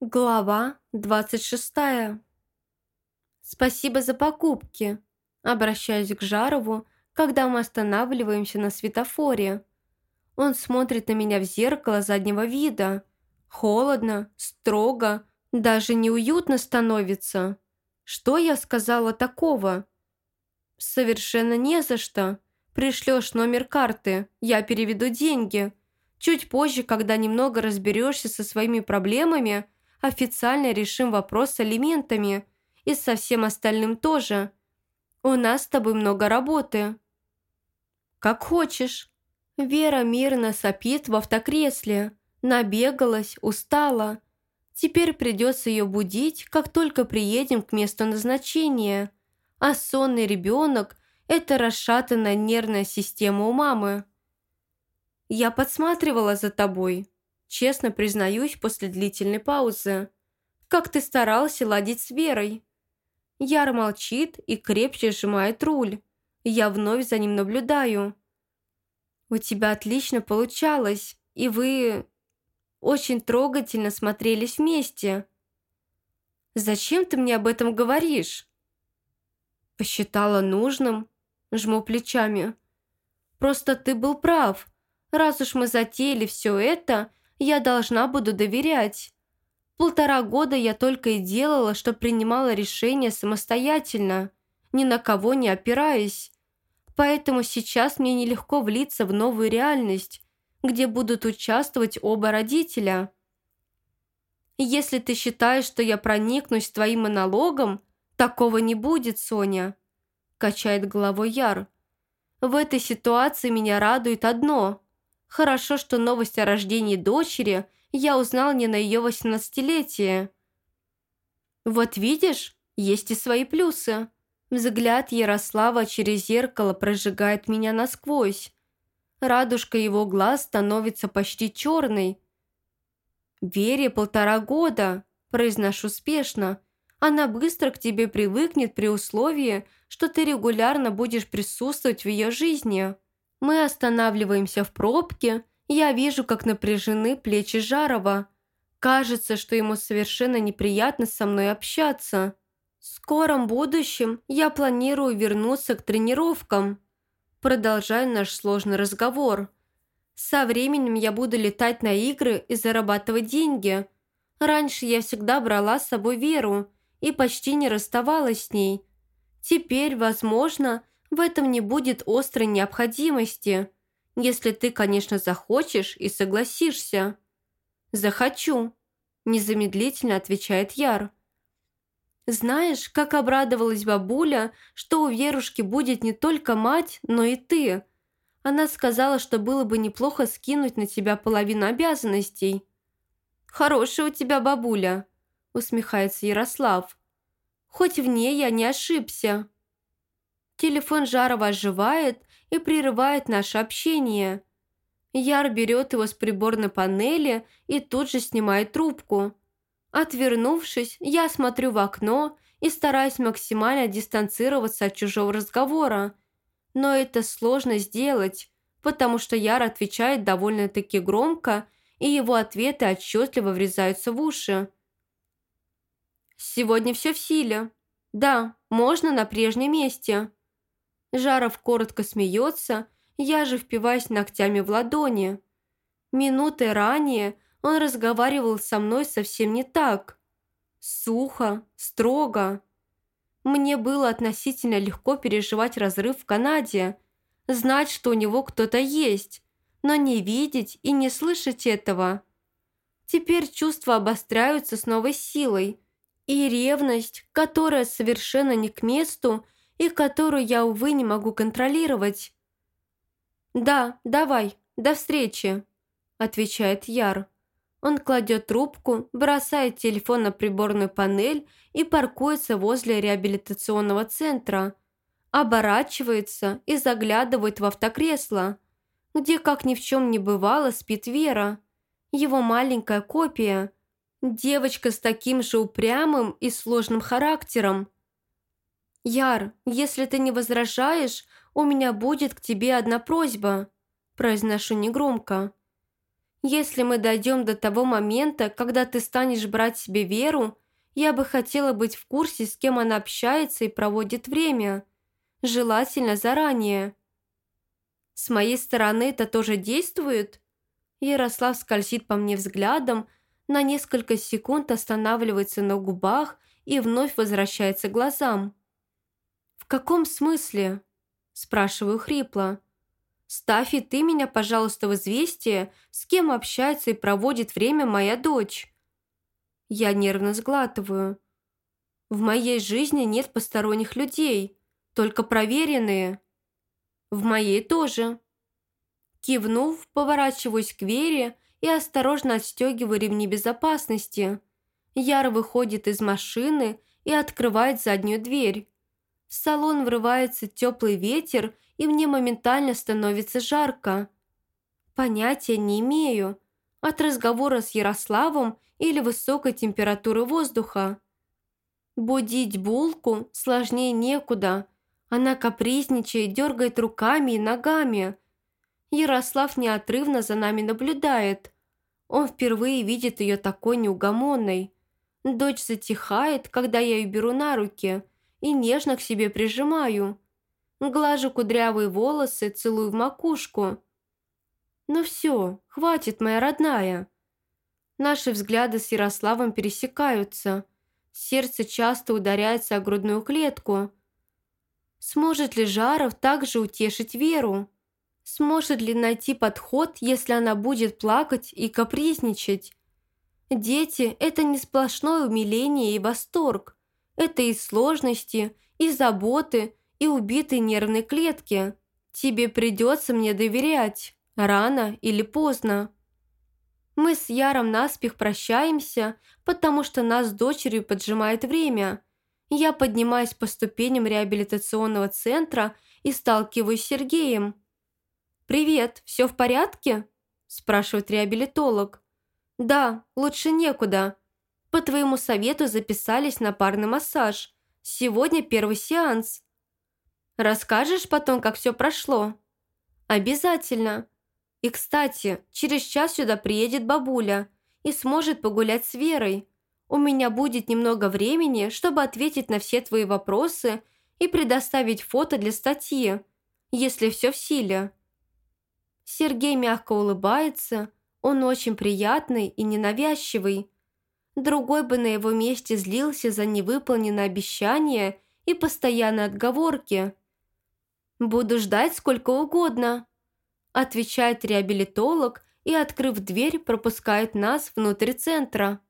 Глава 26. Спасибо за покупки. Обращаюсь к Жарову, когда мы останавливаемся на светофоре. Он смотрит на меня в зеркало заднего вида. Холодно, строго, даже неуютно становится. Что я сказала такого? Совершенно не за что. Пришлешь номер карты, я переведу деньги. Чуть позже, когда немного разберешься со своими проблемами, официально решим вопрос с алиментами и со всем остальным тоже. У нас с тобой много работы». «Как хочешь». Вера мирно сопит в автокресле. Набегалась, устала. Теперь придется ее будить, как только приедем к месту назначения. А сонный ребенок – это расшатанная нервная система у мамы. «Я подсматривала за тобой», честно признаюсь после длительной паузы. «Как ты старался ладить с Верой?» Яр молчит и крепче сжимает руль. Я вновь за ним наблюдаю. «У тебя отлично получалось, и вы очень трогательно смотрелись вместе. Зачем ты мне об этом говоришь?» Посчитала нужным, жму плечами. «Просто ты был прав. Раз уж мы затеяли все это, я должна буду доверять. Полтора года я только и делала, что принимала решения самостоятельно, ни на кого не опираясь. Поэтому сейчас мне нелегко влиться в новую реальность, где будут участвовать оба родителя. Если ты считаешь, что я проникнусь твоим монологом, такого не будет, Соня», – качает головой Яр. «В этой ситуации меня радует одно – Хорошо, что новость о рождении дочери я узнал не на ее восемнадцатилетие. Вот видишь, есть и свои плюсы. Взгляд Ярослава через зеркало прожигает меня насквозь. Радужка его глаз становится почти черной. «Вере полтора года», – произношу спешно. «Она быстро к тебе привыкнет при условии, что ты регулярно будешь присутствовать в ее жизни». Мы останавливаемся в пробке, я вижу, как напряжены плечи Жарова. Кажется, что ему совершенно неприятно со мной общаться. В скором будущем я планирую вернуться к тренировкам. Продолжаю наш сложный разговор. Со временем я буду летать на игры и зарабатывать деньги. Раньше я всегда брала с собой Веру и почти не расставалась с ней. Теперь, возможно, в этом не будет острой необходимости, если ты, конечно, захочешь и согласишься. «Захочу», – незамедлительно отвечает Яр. «Знаешь, как обрадовалась бабуля, что у Верушки будет не только мать, но и ты. Она сказала, что было бы неплохо скинуть на тебя половину обязанностей». «Хорошая у тебя бабуля», – усмехается Ярослав. «Хоть в ней я не ошибся». Телефон Жарова оживает и прерывает наше общение. Яр берет его с приборной панели и тут же снимает трубку. Отвернувшись, я смотрю в окно и стараюсь максимально дистанцироваться от чужого разговора. Но это сложно сделать, потому что Яр отвечает довольно-таки громко, и его ответы отчетливо врезаются в уши. «Сегодня все в силе. Да, можно на прежнем месте». Жаров коротко смеется, я же впиваюсь ногтями в ладони. Минуты ранее он разговаривал со мной совсем не так. Сухо, строго. Мне было относительно легко переживать разрыв в Канаде, знать, что у него кто-то есть, но не видеть и не слышать этого. Теперь чувства обостряются с новой силой, и ревность, которая совершенно не к месту, и которую я, увы, не могу контролировать. «Да, давай, до встречи», – отвечает Яр. Он кладет трубку, бросает телефон на приборную панель и паркуется возле реабилитационного центра. Оборачивается и заглядывает в автокресло, где, как ни в чем не бывало, спит Вера. Его маленькая копия. Девочка с таким же упрямым и сложным характером – «Яр, если ты не возражаешь, у меня будет к тебе одна просьба», – произношу негромко. Если мы дойдем до того момента, когда ты станешь брать себе Веру, я бы хотела быть в курсе, с кем она общается и проводит время. Желательно заранее. С моей стороны это тоже действует? Ярослав скользит по мне взглядом, на несколько секунд останавливается на губах и вновь возвращается к глазам. «В каком смысле?» – спрашиваю хрипло. «Ставь и ты меня, пожалуйста, в известие, с кем общается и проводит время моя дочь». Я нервно сглатываю. «В моей жизни нет посторонних людей, только проверенные». «В моей тоже». Кивнув, поворачиваюсь к Вере и осторожно отстегиваю ремни безопасности. Яр выходит из машины и открывает заднюю дверь. В салон врывается теплый ветер, и мне моментально становится жарко. Понятия не имею. От разговора с Ярославом или высокой температуры воздуха. Будить булку сложнее некуда. Она капризничает, дергает руками и ногами. Ярослав неотрывно за нами наблюдает. Он впервые видит ее такой неугомонной. Дочь затихает, когда я ее беру на руки и нежно к себе прижимаю. Глажу кудрявые волосы, целую в макушку. «Ну все, хватит, моя родная». Наши взгляды с Ярославом пересекаются. Сердце часто ударяется о грудную клетку. Сможет ли Жаров также утешить Веру? Сможет ли найти подход, если она будет плакать и капризничать? Дети – это не сплошное умиление и восторг. Это и сложности, и заботы, и убитые нервные клетки. Тебе придется мне доверять, рано или поздно. Мы с Яром наспех прощаемся, потому что нас с дочерью поджимает время. Я поднимаюсь по ступеням реабилитационного центра и сталкиваюсь с Сергеем – «Привет, все в порядке?» – спрашивает реабилитолог. «Да, лучше некуда. По твоему совету записались на парный массаж. Сегодня первый сеанс. Расскажешь потом, как все прошло?» «Обязательно. И, кстати, через час сюда приедет бабуля и сможет погулять с Верой. У меня будет немного времени, чтобы ответить на все твои вопросы и предоставить фото для статьи, если все в силе». Сергей мягко улыбается, он очень приятный и ненавязчивый. Другой бы на его месте злился за невыполненное обещание и постоянные отговорки. «Буду ждать сколько угодно», – отвечает реабилитолог и, открыв дверь, пропускает нас внутрь центра.